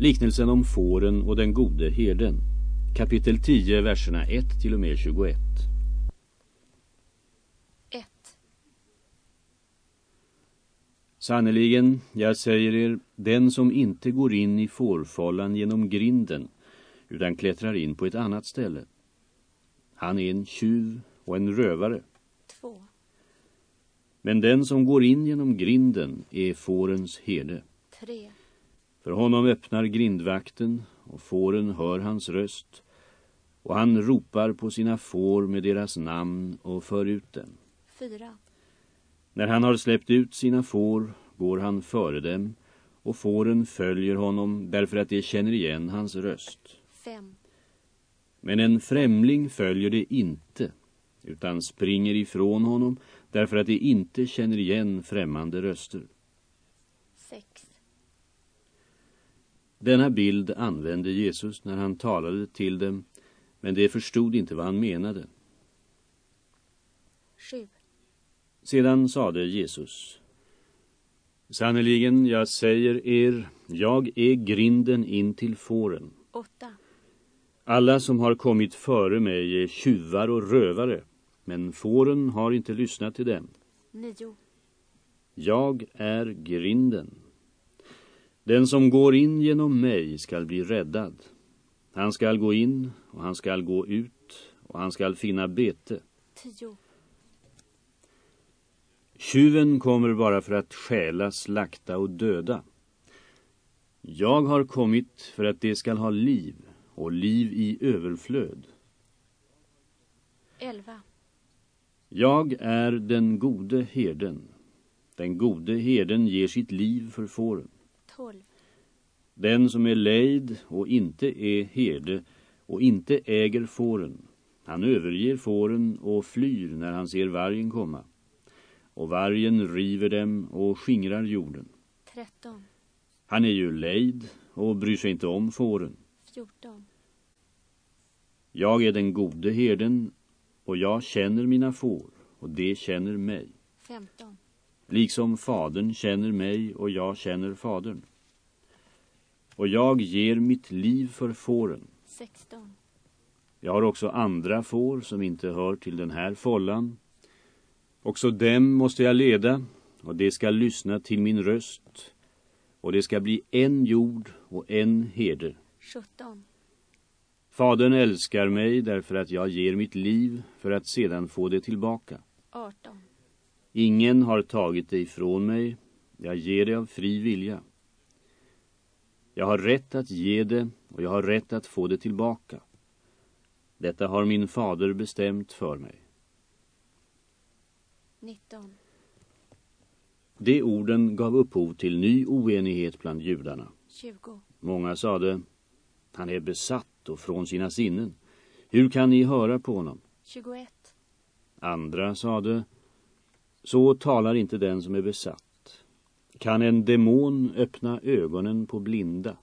Liknelsen om fåren och den gode herden. Kapitel 10, verserna 1 till och med 21. 1. Sannerligen, jag säger er, den som inte går in i fårfållan genom grinden utan klättrar in på ett annat ställe. Han är en tjuv och en rövare. 2. Men den som går in genom grinden är fårens herde. 3. För honom öppnar grindvakten och fåren hör hans röst och han ropar på sina får med deras namn och för ut dem. 4. När han har släppt ut sina får går han före dem och fåren följer honom därför att de känner igen hans röst. 5. Men en främling följer det inte utan springer ifrån honom därför att de inte känner igen främmande röster. 6. Denna bild använde Jesus när han talade till dem men de förstod inte vad han menade. 7. Sedan sade Jesus Sannerligen, jag säger er, jag är grinden in till fåren. 8. Alla som har kommit före mig är tjuvar och rövare, men fåren har inte lyssnat till dem. 9. Jag är grinden. Den som går in genom mig skall bli räddad. Han skall gå in och han skall gå ut och han skall finna bete. 10. Tjuven kommer bara för att stjäla, slakta och döda. Jag har kommit för att det skall ha liv och liv i överflöd. 11. Jag är den gode herden. Den gode herden ger sitt liv för fåren. 12. Den som är lejd och inte är herde och inte äger fåren. Han överger fåren och flyr när han ser vargen komma. Och vargen river dem och skingrar jorden. 13. Han är ju lejd och bryr sig inte om fåren. 14. Jag är den gode herden och jag känner mina får och de känner mig. 15. Liksom fadern känner mig och jag känner fadern. Och jag ger mitt liv för fåren. 16. Jag har också andra får som inte hör till den här follan. Också dem måste jag leda och det ska lyssna till min röst och det ska bli en jord och en herde. 17. Fadern älskar mig därför att jag ger mitt liv för att sedan få det tillbaka. 18. Ingen har tagit det ifrån mig, jag ger det av fri vilja. Jag har rätt att ge det och jag har rätt att få det tillbaka. Detta har min fader bestämt för mig. 19. De orden gav upphov till ny oenighet bland judarna. 20. Många sade, han är besatt och från sina sinnen. Hur kan ni höra på honom? 21. Andra sade, så talar inte den som är besatt. Kan en demon öppna ögonen på blinda?